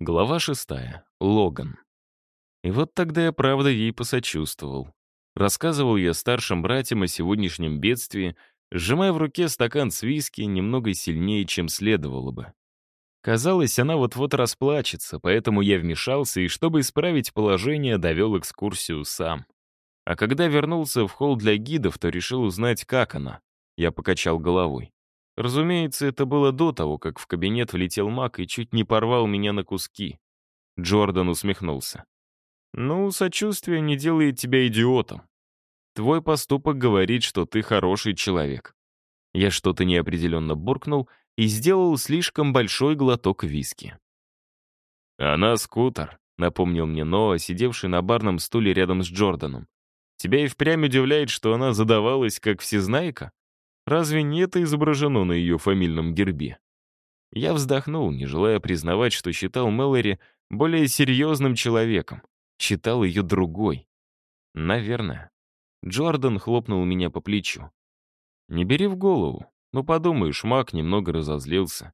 Глава шестая. Логан. И вот тогда я правда ей посочувствовал. Рассказывал я старшим братьям о сегодняшнем бедствии, сжимая в руке стакан с виски немного сильнее, чем следовало бы. Казалось, она вот-вот расплачется, поэтому я вмешался и, чтобы исправить положение, довел экскурсию сам. А когда вернулся в холл для гидов, то решил узнать, как она. Я покачал головой. Разумеется, это было до того, как в кабинет влетел маг и чуть не порвал меня на куски. Джордан усмехнулся. «Ну, сочувствие не делает тебя идиотом. Твой поступок говорит, что ты хороший человек». Я что-то неопределенно буркнул и сделал слишком большой глоток виски. «Она скутер», — напомнил мне Ноа, сидевший на барном стуле рядом с Джорданом. «Тебя и впрямь удивляет, что она задавалась как всезнайка?» Разве не это изображено на ее фамильном гербе? Я вздохнул, не желая признавать, что считал Мэлори более серьезным человеком. Считал ее другой. Наверное. Джордан хлопнул меня по плечу. «Не бери в голову. Ну, подумаешь, Мак немного разозлился.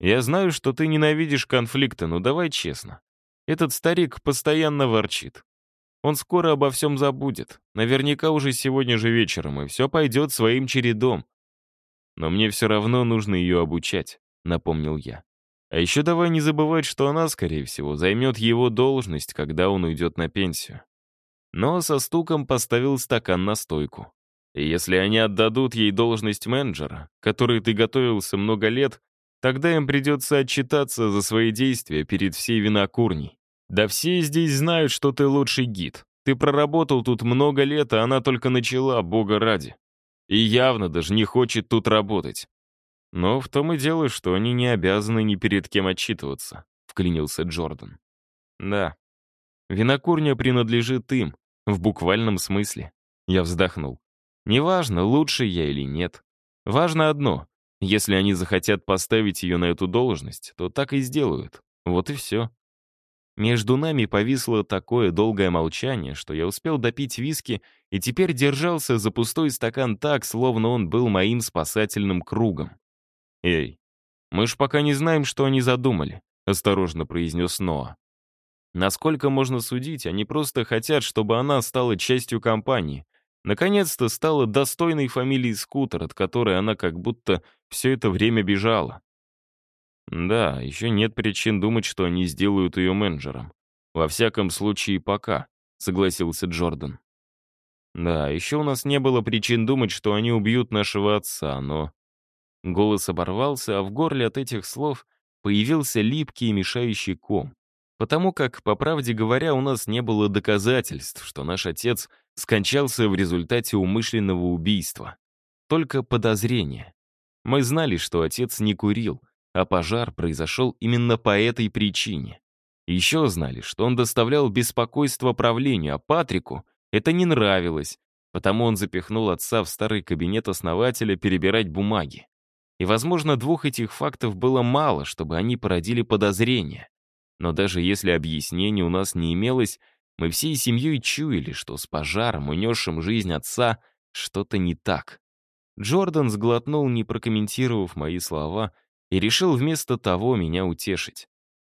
Я знаю, что ты ненавидишь конфликты, но давай честно. Этот старик постоянно ворчит. Он скоро обо всем забудет. Наверняка уже сегодня же вечером, и все пойдет своим чередом. Но мне все равно нужно ее обучать, напомнил я. А еще давай не забывать, что она, скорее всего, займет его должность, когда он уйдет на пенсию. Но со стуком поставил стакан на стойку. И если они отдадут ей должность менеджера, которой ты готовился много лет, тогда им придется отчитаться за свои действия перед всей винокурней. Да все здесь знают, что ты лучший гид. Ты проработал тут много лет, а она только начала, бога ради. И явно даже не хочет тут работать. Но в том и дело, что они не обязаны ни перед кем отчитываться, вклинился Джордан. Да, винокурня принадлежит им, в буквальном смысле. Я вздохнул. Неважно, лучше я или нет. Важно одно. Если они захотят поставить ее на эту должность, то так и сделают. Вот и все. Между нами повисло такое долгое молчание, что я успел допить виски и теперь держался за пустой стакан так, словно он был моим спасательным кругом. «Эй, мы ж пока не знаем, что они задумали», — осторожно произнес Ноа. Насколько можно судить, они просто хотят, чтобы она стала частью компании. Наконец-то стала достойной фамилией Скутер, от которой она как будто все это время бежала. Да, еще нет причин думать, что они сделают ее менеджером. Во всяком случае, пока, согласился Джордан. Да, еще у нас не было причин думать, что они убьют нашего отца, но... Голос оборвался, а в горле от этих слов появился липкий и мешающий ком. Потому как, по правде говоря, у нас не было доказательств, что наш отец скончался в результате умышленного убийства. Только подозрения. Мы знали, что отец не курил — а пожар произошел именно по этой причине. Еще знали, что он доставлял беспокойство правлению, а Патрику это не нравилось, потому он запихнул отца в старый кабинет основателя перебирать бумаги. И, возможно, двух этих фактов было мало, чтобы они породили подозрения. Но даже если объяснений у нас не имелось, мы всей семьей чуяли, что с пожаром, унесшим жизнь отца, что-то не так. Джордан сглотнул, не прокомментировав мои слова, и решил вместо того меня утешить.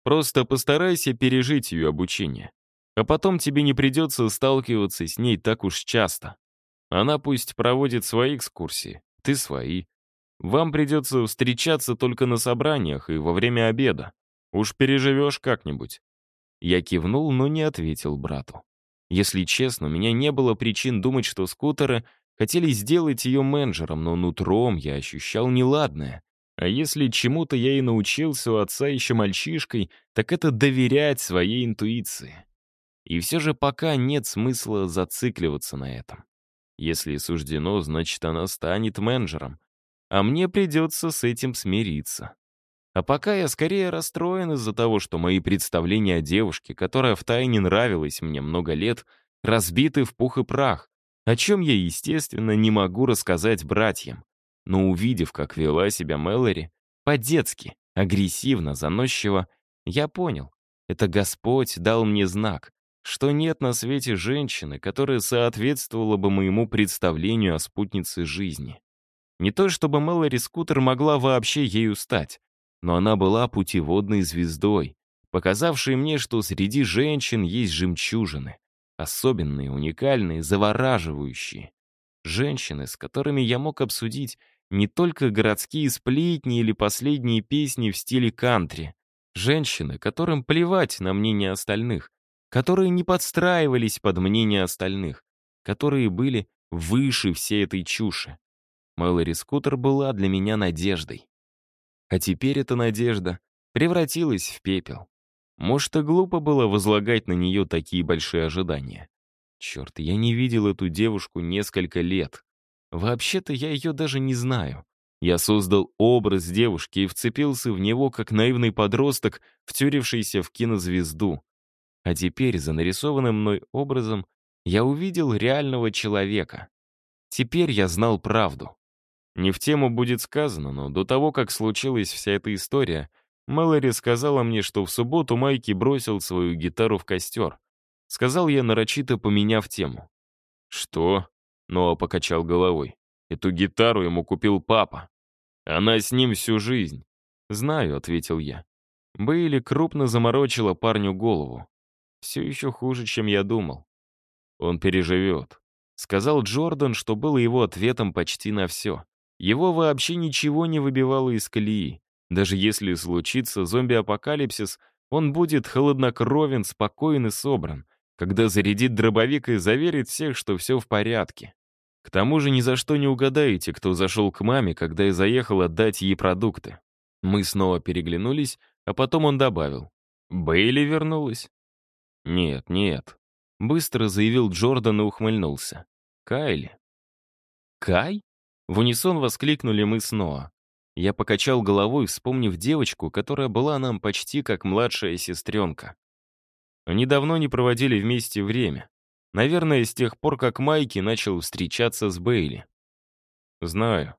Просто постарайся пережить ее обучение, а потом тебе не придется сталкиваться с ней так уж часто. Она пусть проводит свои экскурсии, ты свои. Вам придется встречаться только на собраниях и во время обеда. Уж переживешь как-нибудь. Я кивнул, но не ответил брату. Если честно, у меня не было причин думать, что скутеры хотели сделать ее менеджером, но нутром я ощущал неладное. А если чему-то я и научился у отца еще мальчишкой, так это доверять своей интуиции. И все же пока нет смысла зацикливаться на этом. Если суждено, значит, она станет менеджером. А мне придется с этим смириться. А пока я скорее расстроен из-за того, что мои представления о девушке, которая втайне нравилась мне много лет, разбиты в пух и прах, о чем я, естественно, не могу рассказать братьям но увидев, как вела себя Мэлори, по-детски, агрессивно, заносчиво, я понял, это Господь дал мне знак, что нет на свете женщины, которая соответствовала бы моему представлению о спутнице жизни. Не то чтобы Мэлори Скутер могла вообще ею стать, но она была путеводной звездой, показавшие мне, что среди женщин есть жемчужины. Особенные, уникальные, завораживающие. Женщины, с которыми я мог обсудить не только городские сплетни или последние песни в стиле кантри. Женщины, которым плевать на мнение остальных, которые не подстраивались под мнение остальных, которые были выше всей этой чуши. Мэлори Скутер была для меня надеждой. А теперь эта надежда превратилась в пепел. Может, и глупо было возлагать на нее такие большие ожидания. Черт, я не видел эту девушку несколько лет. Вообще-то я ее даже не знаю. Я создал образ девушки и вцепился в него, как наивный подросток, втюрившийся в кинозвезду. А теперь за нарисованным мной образом я увидел реального человека. Теперь я знал правду. Не в тему будет сказано, но до того, как случилась вся эта история, Мэлори сказала мне, что в субботу Майки бросил свою гитару в костер. Сказал я, нарочито поменяв тему. «Что?» — Ноа покачал головой. «Эту гитару ему купил папа. Она с ним всю жизнь». «Знаю», — ответил я. Бейли крупно заморочила парню голову. Все еще хуже, чем я думал. Он переживет. Сказал Джордан, что было его ответом почти на все. Его вообще ничего не выбивало из колеи. Даже если случится зомби-апокалипсис, он будет холоднокровен, спокоен и собран, когда зарядит дробовик и заверит всех, что все в порядке. К тому же ни за что не угадаете, кто зашел к маме, когда я заехал отдать ей продукты. Мы снова переглянулись, а потом он добавил. «Бейли вернулась?» «Нет, нет», — быстро заявил Джордан и ухмыльнулся. «Кайли». «Кай?» В унисон воскликнули мы снова. Я покачал головой, вспомнив девочку, которая была нам почти как младшая сестренка. Они давно не проводили вместе время. Наверное, с тех пор, как Майки начал встречаться с Бейли. Знаю.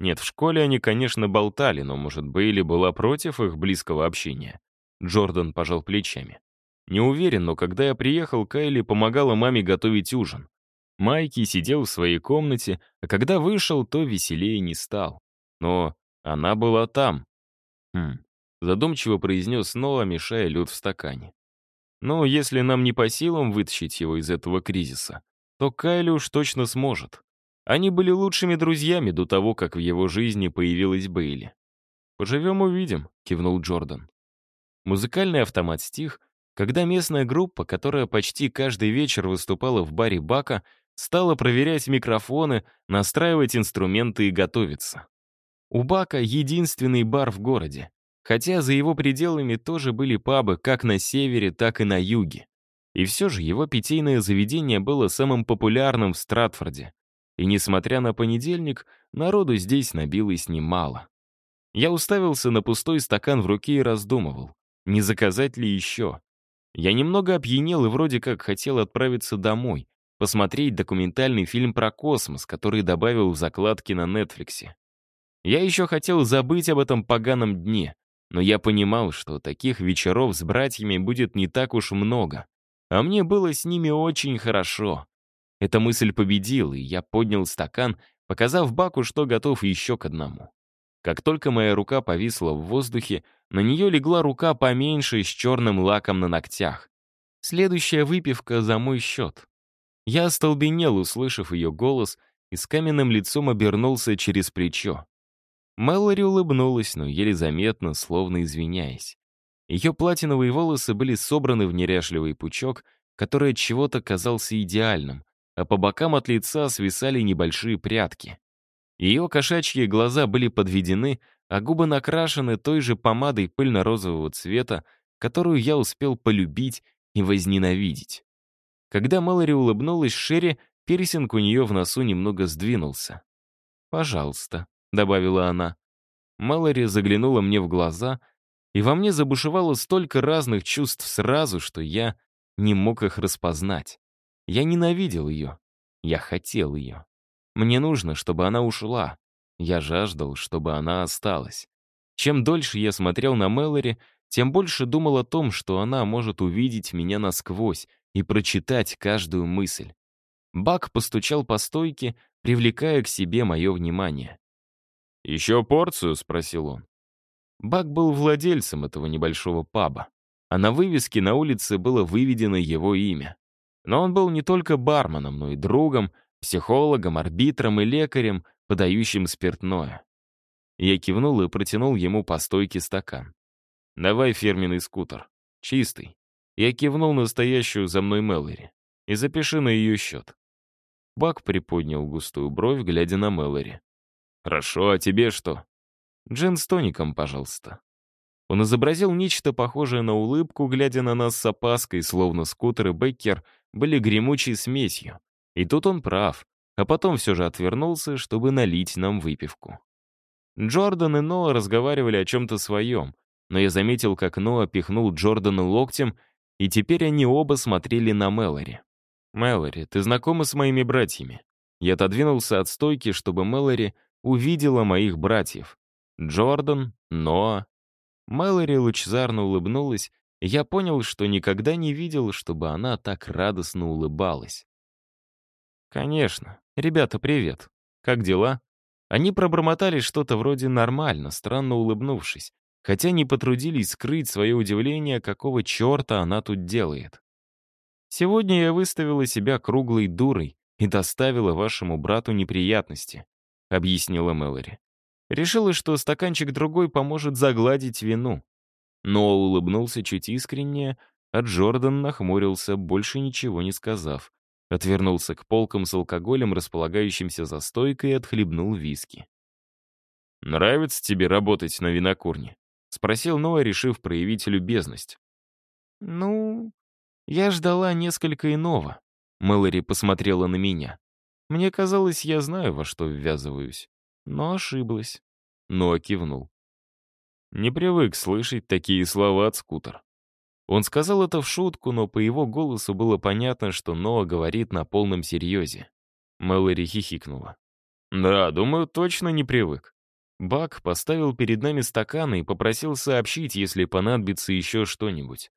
Нет, в школе они, конечно, болтали, но, может, Бейли была против их близкого общения. Джордан пожал плечами. Не уверен, но когда я приехал, Кайли помогала маме готовить ужин. Майки сидел в своей комнате, а когда вышел, то веселее не стал. Но она была там. Хм. Задумчиво произнес снова, мешая лед в стакане. Ну, если нам не по силам вытащить его из этого кризиса, то Кайли уж точно сможет. Они были лучшими друзьями до того, как в его жизни появилась Бейли. «Поживем — увидим», — кивнул Джордан. Музыкальный автомат стих, когда местная группа, которая почти каждый вечер выступала в баре Бака, стала проверять микрофоны, настраивать инструменты и готовиться. У Бака единственный бар в городе, хотя за его пределами тоже были пабы как на севере, так и на юге. И все же его питейное заведение было самым популярным в Стратфорде. И несмотря на понедельник, народу здесь набилось немало. Я уставился на пустой стакан в руке и раздумывал, не заказать ли еще. Я немного опьянел и вроде как хотел отправиться домой, посмотреть документальный фильм про космос, который добавил в закладки на Нетфликсе. Я еще хотел забыть об этом поганом дне, но я понимал, что таких вечеров с братьями будет не так уж много, а мне было с ними очень хорошо. Эта мысль победила, и я поднял стакан, показав Баку, что готов еще к одному. Как только моя рука повисла в воздухе, на нее легла рука поменьше с черным лаком на ногтях. Следующая выпивка за мой счет. Я остолбенел, услышав ее голос, и с каменным лицом обернулся через плечо. Мэлори улыбнулась, но еле заметно, словно извиняясь. Ее платиновые волосы были собраны в неряшливый пучок, который от чего-то казался идеальным, а по бокам от лица свисали небольшие прядки. Ее кошачьи глаза были подведены, а губы накрашены той же помадой пыльно-розового цвета, которую я успел полюбить и возненавидеть. Когда Мэлори улыбнулась Шерри, пирсинг у нее в носу немного сдвинулся. «Пожалуйста», добавила она. Малори заглянула мне в глаза, и во мне забушевало столько разных чувств сразу, что я не мог их распознать. Я ненавидел ее. Я хотел ее. Мне нужно, чтобы она ушла. Я жаждал, чтобы она осталась. Чем дольше я смотрел на Мэлори, тем больше думал о том, что она может увидеть меня насквозь и прочитать каждую мысль. Бак постучал по стойке, привлекая к себе мое внимание. «Еще порцию?» — спросил он. Бак был владельцем этого небольшого паба. а на вывеске на улице было выведено его имя. Но он был не только барменом, но и другом, психологом, арбитром и лекарем, подающим спиртное. Я кивнул и протянул ему по стойке стакан. «Давай фирменный скутер. Чистый». Я кивнул настоящую за мной Мэлори. «И запиши на ее счет». Бак приподнял густую бровь, глядя на Мэлори. «Хорошо, а тебе что?» «Джин с тоником, пожалуйста». Он изобразил нечто похожее на улыбку, глядя на нас с опаской, словно скутер и Беккер были гремучей смесью. И тут он прав, а потом все же отвернулся, чтобы налить нам выпивку. Джордан и Ноа разговаривали о чем-то своем, но я заметил, как Ноа пихнул Джордана локтем, и теперь они оба смотрели на Мэлори. «Мэлори, ты знакома с моими братьями?» Я отодвинулся от стойки, чтобы Мэлори увидела моих братьев. Джордан, Ноа. Мэлори лучезарно улыбнулась, я понял, что никогда не видел, чтобы она так радостно улыбалась. «Конечно. Ребята, привет. Как дела?» Они пробормотали что-то вроде «нормально», странно улыбнувшись, хотя не потрудились скрыть свое удивление, какого черта она тут делает. «Сегодня я выставила себя круглой дурой и доставила вашему брату неприятности», — объяснила Мэлори. Решила, что стаканчик другой поможет загладить вину. Но улыбнулся чуть искренне, а Джордан нахмурился, больше ничего не сказав. Отвернулся к полкам с алкоголем, располагающимся за стойкой, и отхлебнул виски. «Нравится тебе работать на винокурне?» — спросил Ноа, решив проявить любезность. «Ну, я ждала несколько иного», — Мэлори посмотрела на меня. «Мне казалось, я знаю, во что ввязываюсь, но ошиблась». Ноа кивнул. Не привык слышать такие слова от скутер. Он сказал это в шутку, но по его голосу было понятно, что Ноа говорит на полном серьезе. Мэлори хихикнула. «Да, думаю, точно не привык». Бак поставил перед нами стаканы и попросил сообщить, если понадобится еще что-нибудь.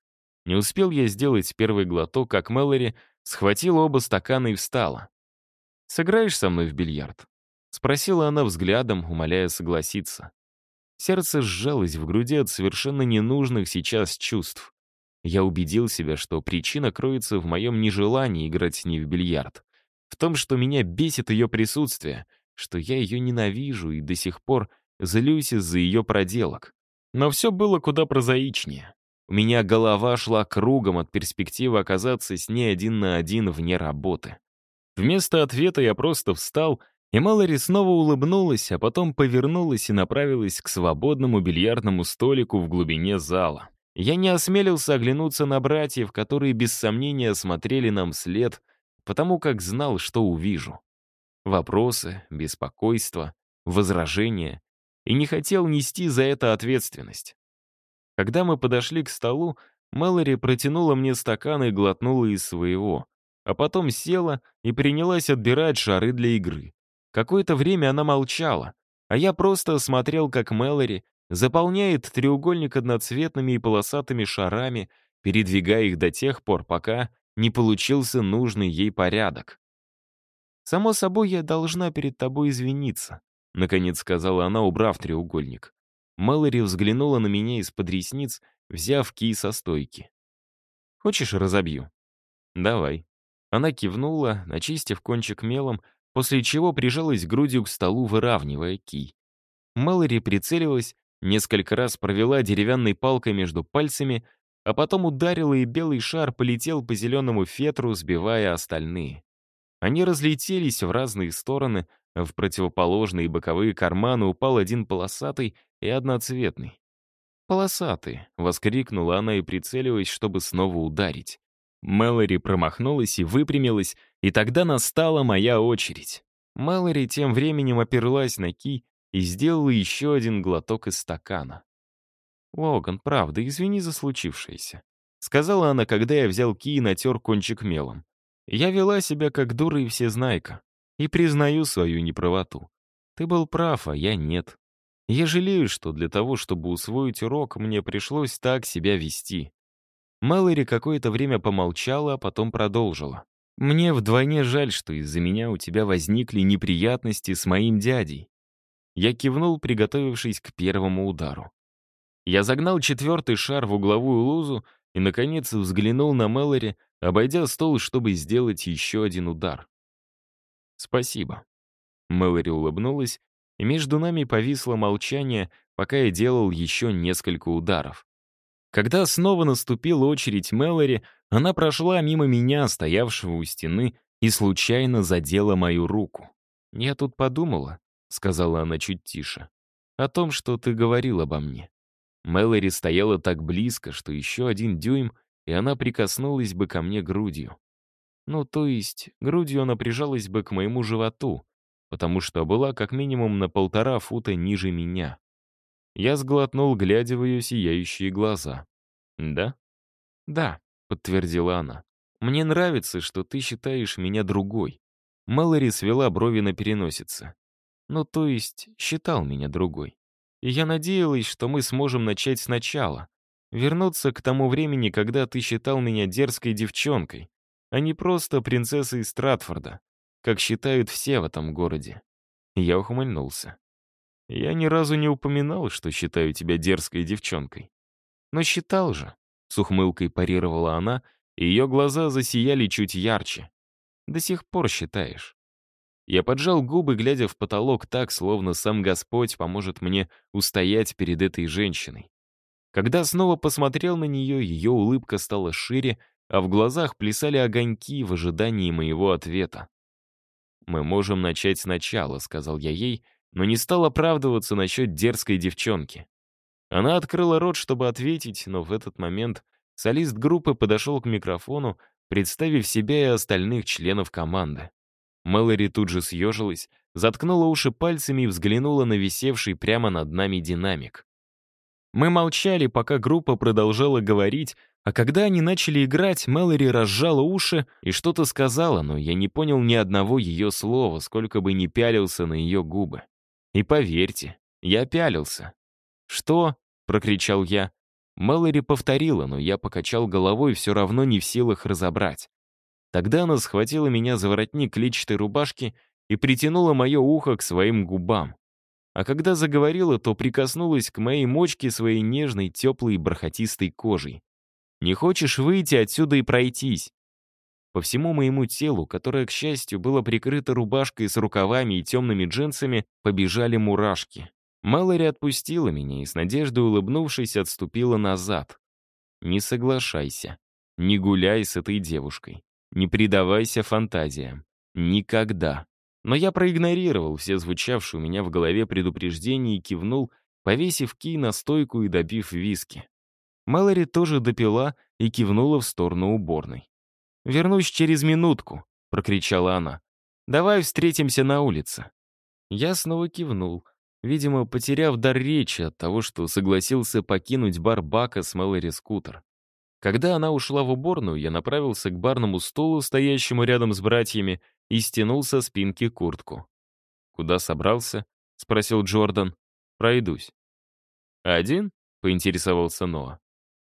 Не успел я сделать первый глоток, как Мэлори схватила оба стакана и встала. «Сыграешь со мной в бильярд?» — спросила она взглядом, умоляя согласиться. Сердце сжалось в груди от совершенно ненужных сейчас чувств. Я убедил себя, что причина кроется в моем нежелании играть с ней в бильярд. В том, что меня бесит ее присутствие, что я ее ненавижу и до сих пор злюсь из-за ее проделок. Но все было куда прозаичнее. У меня голова шла кругом от перспективы оказаться с ней один на один вне работы. Вместо ответа я просто встал, и Малори снова улыбнулась, а потом повернулась и направилась к свободному бильярдному столику в глубине зала. Я не осмелился оглянуться на братьев, которые без сомнения смотрели нам вслед, потому как знал, что увижу. Вопросы, беспокойство, возражения. И не хотел нести за это ответственность. Когда мы подошли к столу, Мэлори протянула мне стакан и глотнула из своего, а потом села и принялась отбирать шары для игры. Какое-то время она молчала, а я просто смотрел, как Мэлори заполняет треугольник одноцветными и полосатыми шарами, передвигая их до тех пор, пока не получился нужный ей порядок. «Само собой, я должна перед тобой извиниться», — наконец сказала она, убрав треугольник. Мэлори взглянула на меня из-под ресниц, взяв кий со стойки. «Хочешь, разобью?» «Давай». Она кивнула, начистив кончик мелом, после чего прижалась грудью к столу, выравнивая кий. Мэлори прицелилась Несколько раз провела деревянной палкой между пальцами, а потом ударила, и белый шар полетел по зеленому фетру, сбивая остальные. Они разлетелись в разные стороны, в противоположные боковые карманы упал один полосатый и одноцветный. «Полосатый!» — воскликнула она и прицелилась, чтобы снова ударить. Мэлори промахнулась и выпрямилась, и тогда настала моя очередь. Мэлори тем временем оперлась на ки и сделала еще один глоток из стакана. «Логан, правда, извини за случившееся», — сказала она, когда я взял ки и натер кончик мелом. «Я вела себя как дура и всезнайка, и признаю свою неправоту. Ты был прав, а я нет. Я жалею, что для того, чтобы усвоить урок, мне пришлось так себя вести». Мэлори какое-то время помолчала, а потом продолжила. «Мне вдвойне жаль, что из-за меня у тебя возникли неприятности с моим дядей. Я кивнул, приготовившись к первому удару. Я загнал четвертый шар в угловую лузу и, наконец, взглянул на Мэлори, обойдя стол, чтобы сделать еще один удар. «Спасибо». Мэлори улыбнулась, и между нами повисло молчание, пока я делал еще несколько ударов. Когда снова наступила очередь Мэлори, она прошла мимо меня, стоявшего у стены, и случайно задела мою руку. «Я тут подумала», — сказала она чуть тише, — «о том, что ты говорил обо мне. Мэлори стояла так близко, что еще один дюйм, и она прикоснулась бы ко мне грудью. Ну, то есть, грудью она прижалась бы к моему животу, потому что была как минимум на полтора фута ниже меня. Я сглотнул, глядя в ее сияющие глаза. «Да?» «Да», — подтвердила она. «Мне нравится, что ты считаешь меня другой». Мэлори свела брови на переносице. «Ну, то есть, считал меня другой. И я надеялась, что мы сможем начать сначала. Вернуться к тому времени, когда ты считал меня дерзкой девчонкой, а не просто принцессой Стратфорда, как считают все в этом городе. Я ухмыльнулся. Я ни разу не упоминал, что считаю тебя дерзкой девчонкой. Но считал же, с ухмылкой парировала она, и ее глаза засияли чуть ярче. До сих пор считаешь. Я поджал губы, глядя в потолок так, словно сам Господь поможет мне устоять перед этой женщиной. Когда снова посмотрел на нее, ее улыбка стала шире, а в глазах плясали огоньки в ожидании моего ответа. «Мы можем начать сначала», — сказал я ей, но не стал оправдываться насчет дерзкой девчонки. Она открыла рот, чтобы ответить, но в этот момент солист группы подошел к микрофону, представив себя и остальных членов команды. Мэлори тут же съежилась, заткнула уши пальцами и взглянула на висевший прямо над нами динамик. Мы молчали, пока группа продолжала говорить, а когда они начали играть, Мэлори разжала уши и что-то сказала, но я не понял ни одного ее слова, сколько бы ни пялился на ее губы. И поверьте, я пялился. «Что?» — прокричал я. Мэлори повторила, но я покачал головой, все равно не в силах разобрать. Тогда она схватила меня за воротник клетчатой рубашки и притянула мое ухо к своим губам. А когда заговорила, то прикоснулась к моей мочке своей нежной, теплой бархатистой кожей. «Не хочешь выйти отсюда и пройтись?» По всему моему телу, которое, к счастью, было прикрыто рубашкой с рукавами и темными джинсами, побежали мурашки. Малори отпустила меня и с надеждой улыбнувшись отступила назад. «Не соглашайся. Не гуляй с этой девушкой. Не предавайся фантазиям. Никогда. Но я проигнорировал все звучавшие у меня в голове предупреждения и кивнул, повесив кий на стойку и допив виски. Мэлори тоже допила и кивнула в сторону уборной. «Вернусь через минутку», — прокричала она. «Давай встретимся на улице». Я снова кивнул, видимо, потеряв дар речи от того, что согласился покинуть бар Бака с Мэлори Скутер. Когда она ушла в уборную, я направился к барному столу, стоящему рядом с братьями, и стянул со спинки куртку. «Куда собрался?» — спросил Джордан. «Пройдусь». «Один?» — поинтересовался Ноа.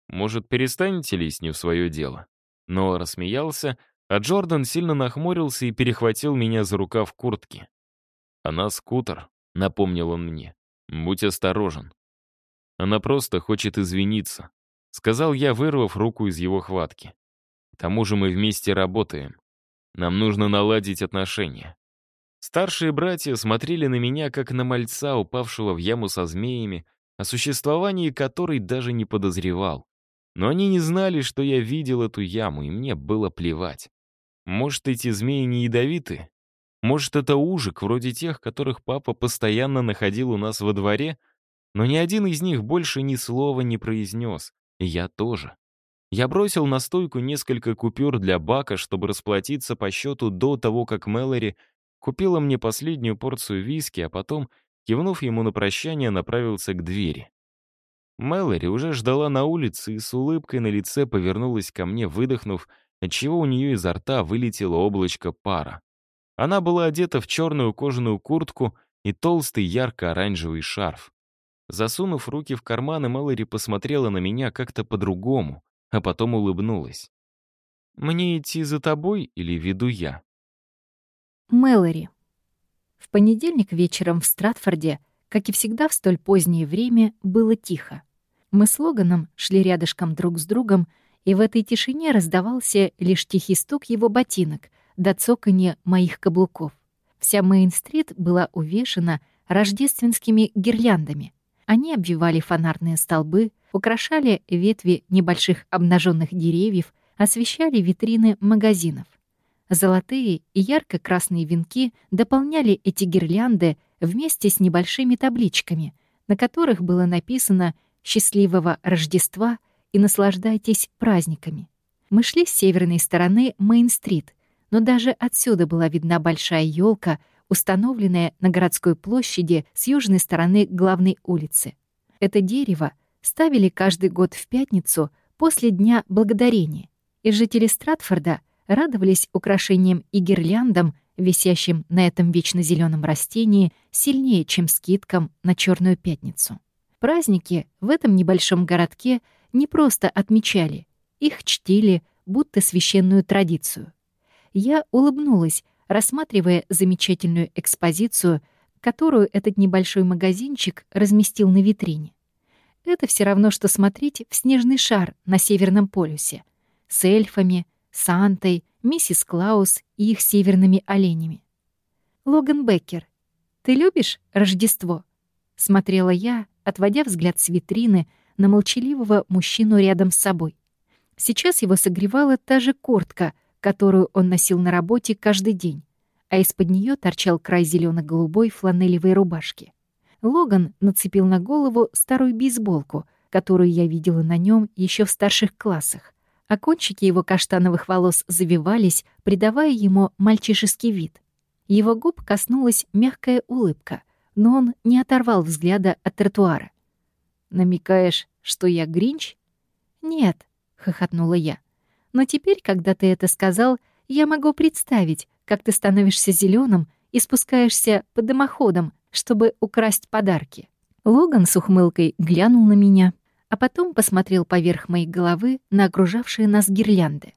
«Может, перестанете лезть не в свое дело?» Ноа рассмеялся, а Джордан сильно нахмурился и перехватил меня за рукав куртки. «Она скутер», — напомнил он мне. «Будь осторожен. Она просто хочет извиниться. Сказал я, вырвав руку из его хватки. К тому же мы вместе работаем. Нам нужно наладить отношения. Старшие братья смотрели на меня, как на мальца, упавшего в яму со змеями, о существовании которой даже не подозревал. Но они не знали, что я видел эту яму, и мне было плевать. Может, эти змеи не ядовиты? Может, это ужик, вроде тех, которых папа постоянно находил у нас во дворе? Но ни один из них больше ни слова не произнес. Я тоже. Я бросил на стойку несколько купюр для бака, чтобы расплатиться по счету до того, как Мэлори купила мне последнюю порцию виски, а потом, кивнув ему на прощание, направился к двери. Мэлори уже ждала на улице и с улыбкой на лице повернулась ко мне, выдохнув, отчего у нее изо рта вылетело облачко пара. Она была одета в черную кожаную куртку и толстый ярко-оранжевый шарф. Засунув руки в карманы, Мэлори посмотрела на меня как-то по-другому, а потом улыбнулась. «Мне идти за тобой или веду я?» Мэлори. В понедельник вечером в Стратфорде, как и всегда в столь позднее время, было тихо. Мы с Логаном шли рядышком друг с другом, и в этой тишине раздавался лишь тихий стук его ботинок до цоканья моих каблуков. Вся Мейн-стрит была увешана рождественскими гирляндами. Они обвивали фонарные столбы, украшали ветви небольших обнаженных деревьев, освещали витрины магазинов. Золотые и ярко-красные венки дополняли эти гирлянды вместе с небольшими табличками, на которых было написано «Счастливого Рождества» и «Наслаждайтесь праздниками». Мы шли с северной стороны Мейн-стрит, но даже отсюда была видна большая елка, установленная на городской площади с южной стороны главной улицы. Это дерево ставили каждый год в пятницу после Дня Благодарения, и жители Стратфорда радовались украшениям и гирляндам, висящим на этом вечно растении, сильнее, чем скидкам на Черную пятницу. Праздники в этом небольшом городке не просто отмечали, их чтили, будто священную традицию. Я улыбнулась, рассматривая замечательную экспозицию, которую этот небольшой магазинчик разместил на витрине. Это все равно, что смотреть в снежный шар на Северном полюсе с эльфами, Сантой, миссис Клаус и их северными оленями. «Логан Беккер, ты любишь Рождество?» — смотрела я, отводя взгляд с витрины на молчаливого мужчину рядом с собой. Сейчас его согревала та же куртка, которую он носил на работе каждый день, а из-под нее торчал край зелено голубой фланелевой рубашки. Логан нацепил на голову старую бейсболку, которую я видела на нем еще в старших классах, а кончики его каштановых волос завивались, придавая ему мальчишеский вид. Его губ коснулась мягкая улыбка, но он не оторвал взгляда от тротуара. «Намекаешь, что я Гринч?» «Нет», — хохотнула я. «Но теперь, когда ты это сказал, я могу представить, как ты становишься зеленым и спускаешься по дымоходам, чтобы украсть подарки». Логан с ухмылкой глянул на меня, а потом посмотрел поверх моей головы на окружавшие нас гирлянды.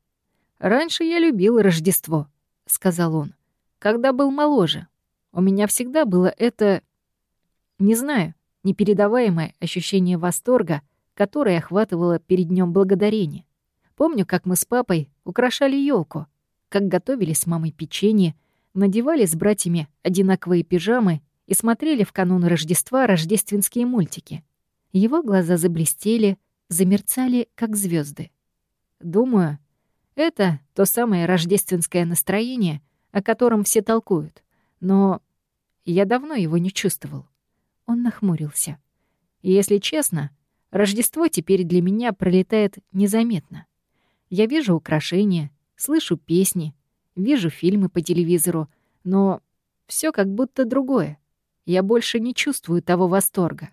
«Раньше я любил Рождество», — сказал он, — «когда был моложе. У меня всегда было это... не знаю, непередаваемое ощущение восторга, которое охватывало перед Днем Благодарения. Помню, как мы с папой украшали елку, как готовили с мамой печенье, надевали с братьями одинаковые пижамы и смотрели в канун Рождества рождественские мультики. Его глаза заблестели, замерцали, как звезды. Думаю, это то самое рождественское настроение, о котором все толкуют. Но я давно его не чувствовал. Он нахмурился. Если честно, Рождество теперь для меня пролетает незаметно. Я вижу украшения, слышу песни, вижу фильмы по телевизору, но все как будто другое. Я больше не чувствую того восторга.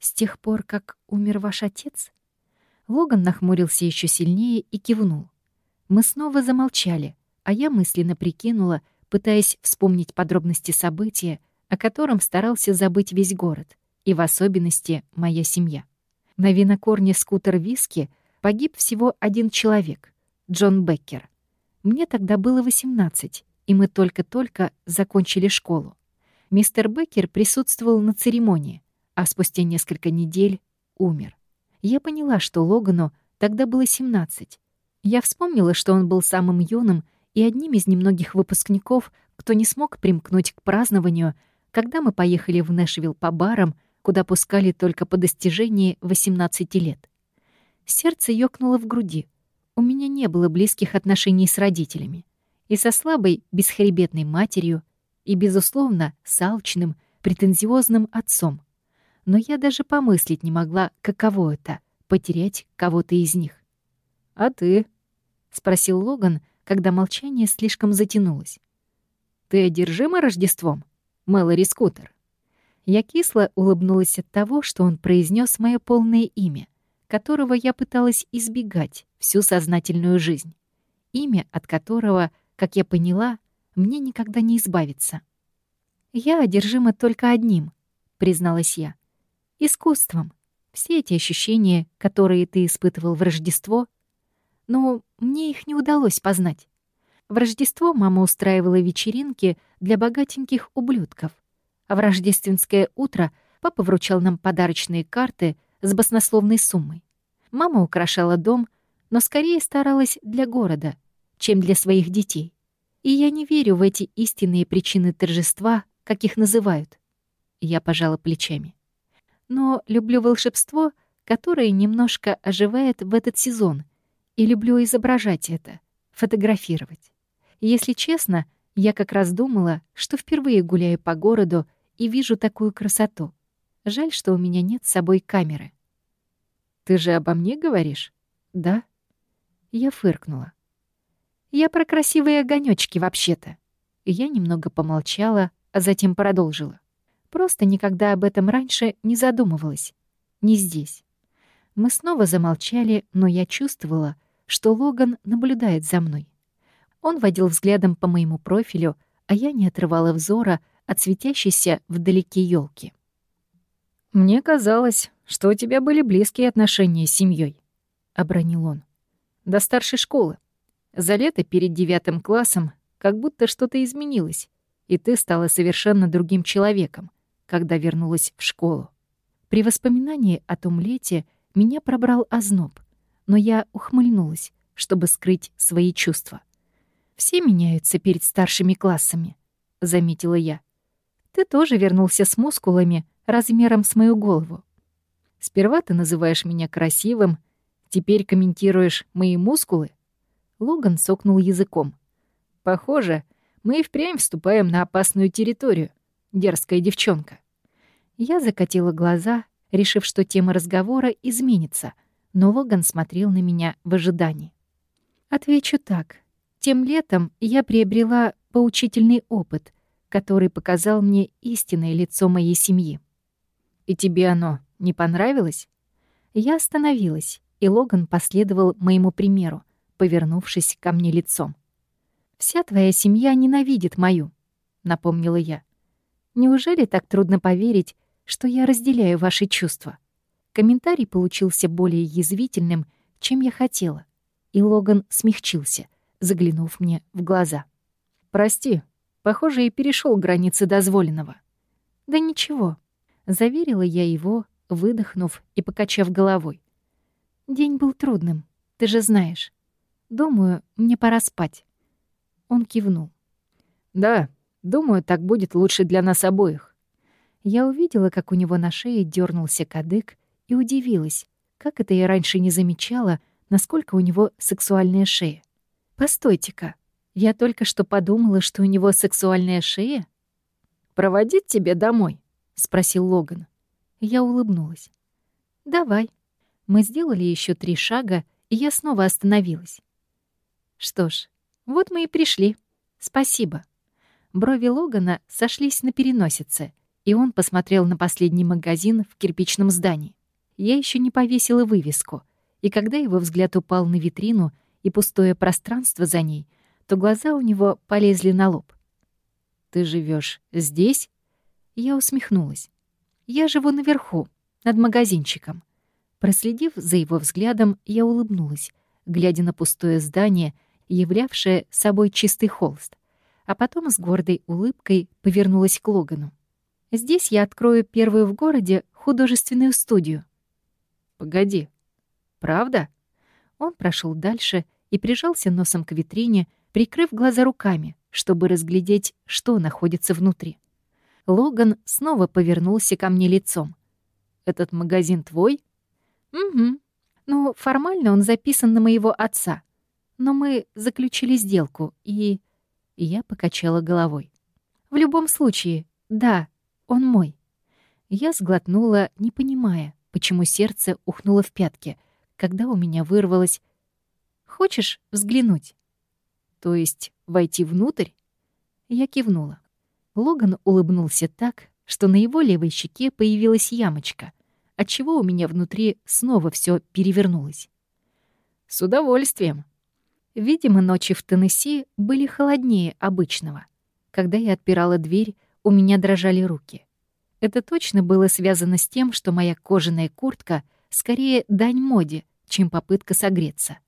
С тех пор, как умер ваш отец? Логан нахмурился еще сильнее и кивнул. Мы снова замолчали, а я мысленно прикинула, пытаясь вспомнить подробности события, о котором старался забыть весь город, и в особенности моя семья. На винокорне скутер «Виски» погиб всего один человек — Джон Беккер. Мне тогда было 18, и мы только-только закончили школу. Мистер Беккер присутствовал на церемонии, а спустя несколько недель умер. Я поняла, что Логану тогда было 17. Я вспомнила, что он был самым юным и одним из немногих выпускников, кто не смог примкнуть к празднованию, когда мы поехали в Нэшвилл по барам, куда пускали только по достижении 18 лет. Сердце ёкнуло в груди. У меня не было близких отношений с родителями. И со слабой, бесхребетной матерью, и, безусловно, с алчным, претензиозным отцом но я даже помыслить не могла, каково это — потерять кого-то из них. «А ты?» — спросил Логан, когда молчание слишком затянулось. «Ты одержима Рождеством, Мэлори Скутер?» Я кисло улыбнулась от того, что он произнес мое полное имя, которого я пыталась избегать всю сознательную жизнь. Имя, от которого, как я поняла, мне никогда не избавиться. «Я одержима только одним», — призналась я искусством. Все эти ощущения, которые ты испытывал в Рождество, но мне их не удалось познать. В Рождество мама устраивала вечеринки для богатеньких ублюдков, а в рождественское утро папа вручал нам подарочные карты с баснословной суммой. Мама украшала дом, но скорее старалась для города, чем для своих детей. И я не верю в эти истинные причины торжества, как их называют. Я пожала плечами. Но люблю волшебство, которое немножко оживает в этот сезон, и люблю изображать это, фотографировать. Если честно, я как раз думала, что впервые гуляю по городу и вижу такую красоту. Жаль, что у меня нет с собой камеры. «Ты же обо мне говоришь?» «Да». Я фыркнула. «Я про красивые огонёчки вообще-то». Я немного помолчала, а затем продолжила. Просто никогда об этом раньше не задумывалась. Не здесь. Мы снова замолчали, но я чувствовала, что Логан наблюдает за мной. Он водил взглядом по моему профилю, а я не отрывала взора от светящейся вдалеке елки. «Мне казалось, что у тебя были близкие отношения с семьей, обронил он. «До старшей школы. За лето перед девятым классом как будто что-то изменилось, и ты стала совершенно другим человеком, когда вернулась в школу. При воспоминании о том лете меня пробрал озноб, но я ухмыльнулась, чтобы скрыть свои чувства. «Все меняются перед старшими классами», — заметила я. «Ты тоже вернулся с мускулами размером с мою голову. Сперва ты называешь меня красивым, теперь комментируешь мои мускулы?» Логан сокнул языком. «Похоже, мы и впрямь вступаем на опасную территорию, дерзкая девчонка». Я закатила глаза, решив, что тема разговора изменится, но Логан смотрел на меня в ожидании. Отвечу так. Тем летом я приобрела поучительный опыт, который показал мне истинное лицо моей семьи. «И тебе оно не понравилось?» Я остановилась, и Логан последовал моему примеру, повернувшись ко мне лицом. «Вся твоя семья ненавидит мою», — напомнила я. «Неужели так трудно поверить, что я разделяю ваши чувства?» Комментарий получился более язвительным, чем я хотела, и Логан смягчился, заглянув мне в глаза. «Прости, похоже, я перешел границы дозволенного». «Да ничего», — заверила я его, выдохнув и покачав головой. «День был трудным, ты же знаешь. Думаю, мне пора спать». Он кивнул. «Да, думаю, так будет лучше для нас обоих». Я увидела, как у него на шее дернулся кадык, и удивилась, как это я раньше не замечала, насколько у него сексуальная шея. «Постойте-ка, я только что подумала, что у него сексуальная шея?» «Проводить тебе домой?» — спросил Логан. Я улыбнулась. «Давай». Мы сделали еще три шага, и я снова остановилась. «Что ж, вот мы и пришли. Спасибо». Брови Логана сошлись на переносице, и он посмотрел на последний магазин в кирпичном здании. Я еще не повесила вывеску, и когда его взгляд упал на витрину и пустое пространство за ней, то глаза у него полезли на лоб. «Ты живешь здесь?» Я усмехнулась. «Я живу наверху, над магазинчиком». Проследив за его взглядом, я улыбнулась, глядя на пустое здание, являвшее собой чистый холст, а потом с гордой улыбкой повернулась к Логану. «Здесь я открою первую в городе художественную студию». «Погоди, правда?» Он прошел дальше и прижался носом к витрине, прикрыв глаза руками, чтобы разглядеть, что находится внутри. Логан снова повернулся ко мне лицом. «Этот магазин твой?» «Угу. Ну, формально он записан на моего отца. Но мы заключили сделку, и...» Я покачала головой. «В любом случае, да, он мой». Я сглотнула, не понимая, почему сердце ухнуло в пятки, когда у меня вырвалось «Хочешь взглянуть?» «То есть войти внутрь?» Я кивнула. Логан улыбнулся так, что на его левой щеке появилась ямочка, отчего у меня внутри снова все перевернулось. «С удовольствием!» Видимо, ночи в Теннесси были холоднее обычного. Когда я отпирала дверь, у меня дрожали руки. Это точно было связано с тем, что моя кожаная куртка скорее дань моде, чем попытка согреться.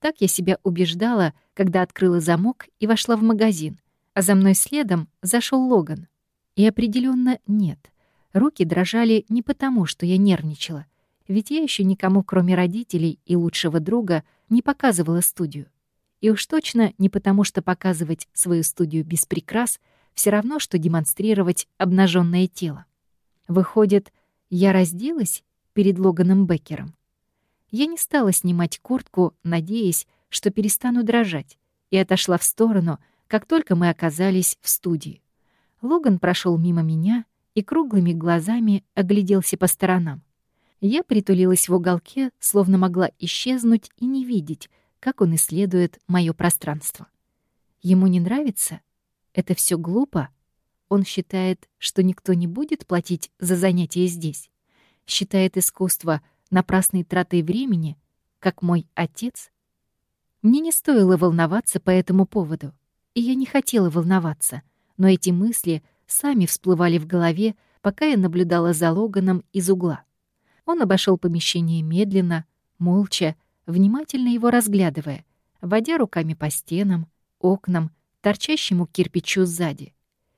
Так я себя убеждала, когда открыла замок и вошла в магазин, а за мной следом зашел Логан. И определенно нет. Руки дрожали не потому, что я нервничала, ведь я еще никому, кроме родителей и лучшего друга, не показывала студию. И уж точно не потому, что показывать свою студию без прикрас все равно, что демонстрировать обнаженное тело. Выходит, я разделась перед Логаном Беккером. Я не стала снимать куртку, надеясь, что перестану дрожать, и отошла в сторону, как только мы оказались в студии. Логан прошел мимо меня и круглыми глазами огляделся по сторонам. Я притулилась в уголке, словно могла исчезнуть и не видеть, как он исследует мое пространство. Ему не нравится? Это все глупо? Он считает, что никто не будет платить за занятия здесь? Считает искусство напрасной тратой времени, как мой отец? Мне не стоило волноваться по этому поводу, и я не хотела волноваться, но эти мысли сами всплывали в голове, пока я наблюдала за Логаном из угла. Он обошел помещение медленно, молча, внимательно его разглядывая, водя руками по стенам, окнам, торчащему кирпичу сзади.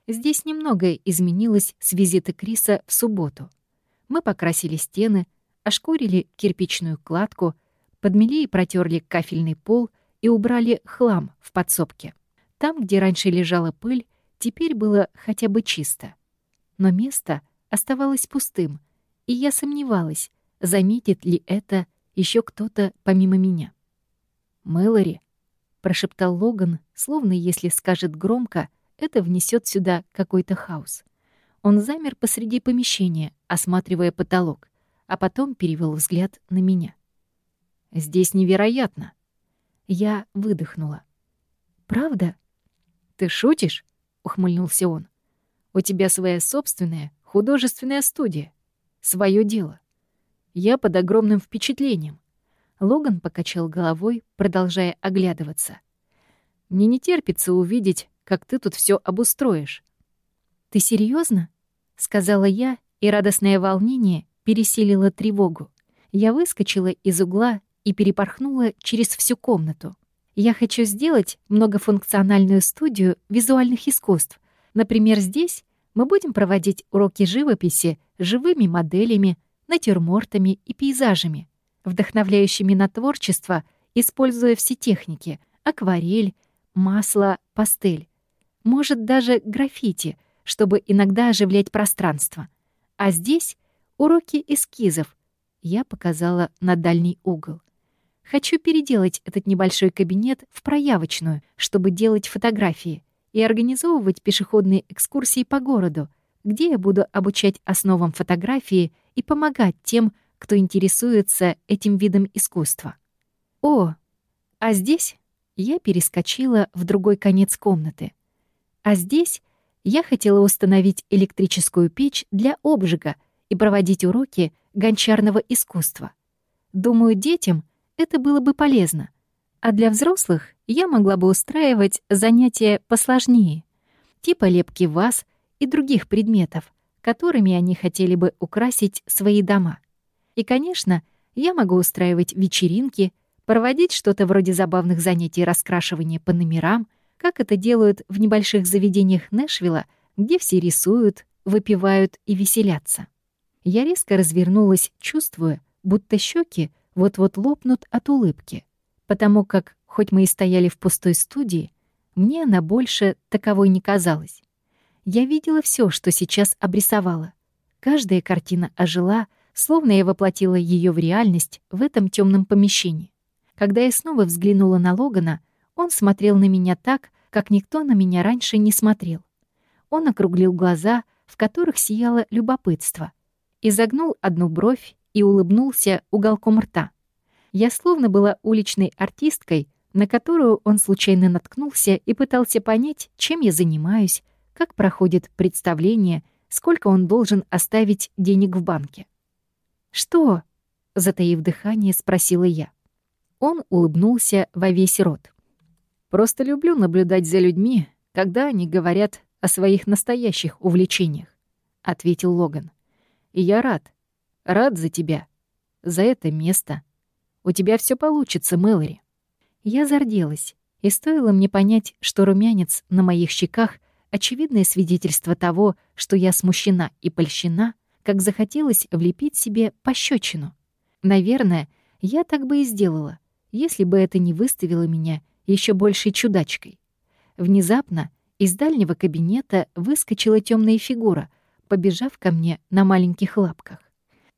Здесь немногое изменилось с визита Криса в субботу. Мы покрасили стены, ошкурили кирпичную кладку, подмели и протерли кафельный пол и убрали хлам в подсобке. Там, где раньше лежала пыль, теперь было хотя бы чисто. Но место оставалось пустым, и я сомневалась, заметит ли это еще кто-то помимо меня. «Мэлори», — прошептал Логан, словно если скажет громко, это внесет сюда какой-то хаос. Он замер посреди помещения, осматривая потолок, а потом перевел взгляд на меня. «Здесь невероятно!» Я выдохнула. «Правда?» «Ты шутишь?» — ухмыльнулся он. «У тебя своя собственная художественная студия свое дело. Я под огромным впечатлением. Логан покачал головой, продолжая оглядываться. Мне не терпится увидеть, как ты тут все обустроишь. Ты серьезно? сказала я, и радостное волнение пересилило тревогу. Я выскочила из угла и перепорхнула через всю комнату. Я хочу сделать многофункциональную студию визуальных искусств. Например, здесь мы будем проводить уроки живописи живыми моделями, натюрмортами и пейзажами, вдохновляющими на творчество, используя все техники — акварель, масло, пастель. Может, даже граффити, чтобы иногда оживлять пространство. А здесь уроки эскизов. Я показала на дальний угол. Хочу переделать этот небольшой кабинет в проявочную, чтобы делать фотографии и организовывать пешеходные экскурсии по городу, где я буду обучать основам фотографии и помогать тем, кто интересуется этим видом искусства. О, а здесь я перескочила в другой конец комнаты. А здесь я хотела установить электрическую печь для обжига и проводить уроки гончарного искусства. Думаю, детям это было бы полезно. А для взрослых я могла бы устраивать занятия посложнее, типа лепки ваз и других предметов, которыми они хотели бы украсить свои дома. И, конечно, я могу устраивать вечеринки, проводить что-то вроде забавных занятий раскрашивания по номерам, как это делают в небольших заведениях Нэшвилла, где все рисуют, выпивают и веселятся. Я резко развернулась, чувствуя, будто щеки вот-вот лопнут от улыбки, потому как, хоть мы и стояли в пустой студии, мне она больше таковой не казалась. Я видела все, что сейчас обрисовала. Каждая картина ожила, словно я воплотила ее в реальность в этом темном помещении. Когда я снова взглянула на Логана, он смотрел на меня так, как никто на меня раньше не смотрел. Он округлил глаза, в которых сияло любопытство, изогнул одну бровь и улыбнулся уголком рта. Я словно была уличной артисткой, на которую он случайно наткнулся и пытался понять, чем я занимаюсь, как проходит представление, сколько он должен оставить денег в банке. «Что?» — затаив дыхание, спросила я. Он улыбнулся во весь рот. «Просто люблю наблюдать за людьми, когда они говорят о своих настоящих увлечениях», — ответил Логан. «И я рад. Рад за тебя. За это место. У тебя все получится, Мэлори». Я зарделась, и стоило мне понять, что румянец на моих щеках очевидное свидетельство того, что я смущена и польщена, как захотелось влепить себе пощечину. Наверное, я так бы и сделала, если бы это не выставило меня еще большей чудачкой. Внезапно из дальнего кабинета выскочила темная фигура, побежав ко мне на маленьких лапках.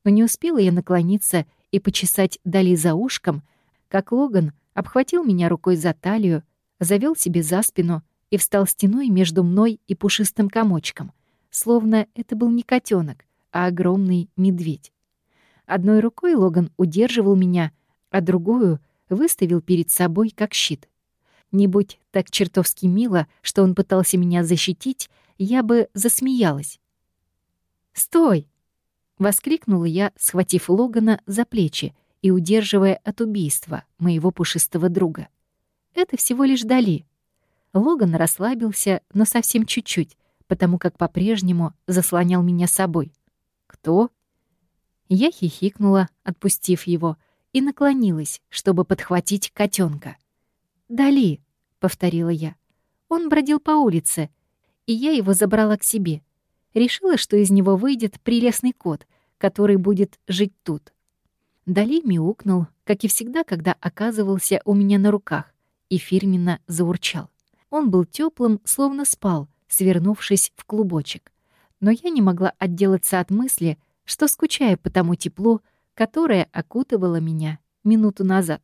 Но не успела я наклониться и почесать Дали за ушком, как Логан обхватил меня рукой за талию, завел себе за спину и встал стеной между мной и пушистым комочком, словно это был не котенок, а огромный медведь. Одной рукой Логан удерживал меня, а другую выставил перед собой как щит. Не будь так чертовски мило, что он пытался меня защитить, я бы засмеялась. «Стой!» — воскликнула я, схватив Логана за плечи и удерживая от убийства моего пушистого друга. «Это всего лишь Дали». Логан расслабился, но совсем чуть-чуть, потому как по-прежнему заслонял меня собой. «Кто?» Я хихикнула, отпустив его, и наклонилась, чтобы подхватить котенка. «Дали», — повторила я. Он бродил по улице, и я его забрала к себе. Решила, что из него выйдет прелестный кот, который будет жить тут. Дали мяукнул, как и всегда, когда оказывался у меня на руках, и фирменно заурчал. Он был теплым, словно спал, свернувшись в клубочек. Но я не могла отделаться от мысли, что скучаю по тому теплу, которое окутывало меня минуту назад.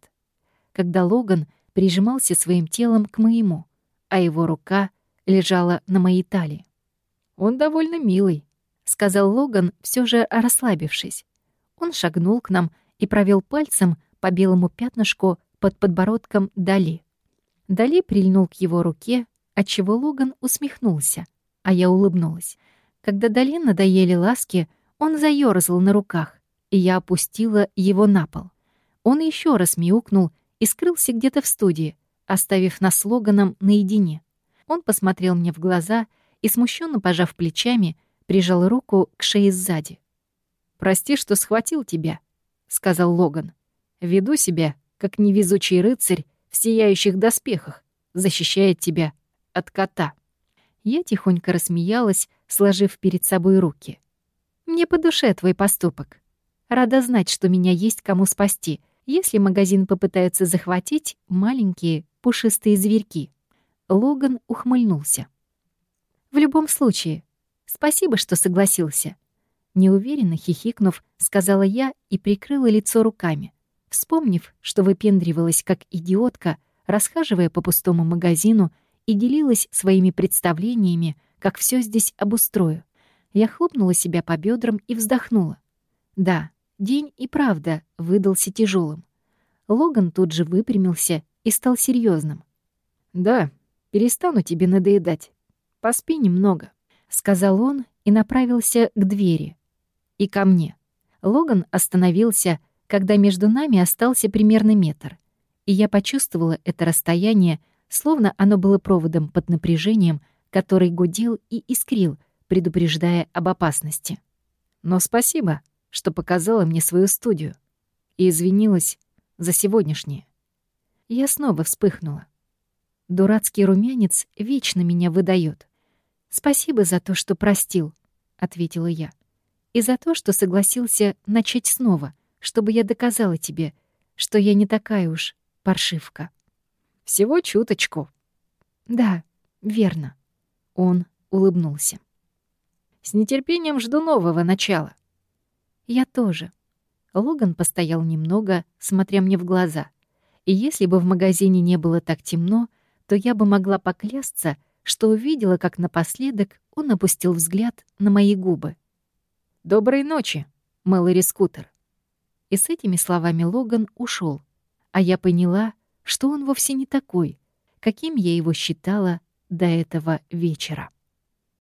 Когда Логан прижимался своим телом к моему, а его рука лежала на моей талии. «Он довольно милый», — сказал Логан, все же расслабившись. Он шагнул к нам и провел пальцем по белому пятнышку под подбородком Дали. Дали прильнул к его руке, отчего Логан усмехнулся, а я улыбнулась. Когда Дали надоели ласки, он заёрзал на руках, и я опустила его на пол. Он еще раз мяукнул и скрылся где-то в студии, оставив нас с Логаном наедине. Он посмотрел мне в глаза и, смущенно пожав плечами, прижал руку к шее сзади. «Прости, что схватил тебя», — сказал Логан. «Веду себя, как невезучий рыцарь в сияющих доспехах, защищая тебя от кота». Я тихонько рассмеялась, сложив перед собой руки. «Мне по душе твой поступок. Рада знать, что меня есть кому спасти, если магазин попытаются захватить маленькие пушистые зверьки. Логан ухмыльнулся. «В любом случае, спасибо, что согласился». Неуверенно хихикнув, сказала я и прикрыла лицо руками, вспомнив, что выпендривалась как идиотка, расхаживая по пустому магазину и делилась своими представлениями, как все здесь обустрою. Я хлопнула себя по бедрам и вздохнула. Да, День и правда выдался тяжелым. Логан тут же выпрямился и стал серьезным. «Да, перестану тебе надоедать. Поспи немного», — сказал он и направился к двери. И ко мне. Логан остановился, когда между нами остался примерно метр. И я почувствовала это расстояние, словно оно было проводом под напряжением, который гудел и искрил, предупреждая об опасности. «Но спасибо», что показала мне свою студию и извинилась за сегодняшнее. Я снова вспыхнула. Дурацкий румянец вечно меня выдает. «Спасибо за то, что простил», — ответила я. «И за то, что согласился начать снова, чтобы я доказала тебе, что я не такая уж паршивка». «Всего чуточку». «Да, верно». Он улыбнулся. «С нетерпением жду нового начала». Я тоже. Логан постоял немного, смотря мне в глаза. И если бы в магазине не было так темно, то я бы могла поклясться, что увидела, как напоследок он опустил взгляд на мои губы. «Доброй ночи, Мэлори Скутер». И с этими словами Логан ушел, а я поняла, что он вовсе не такой, каким я его считала до этого вечера.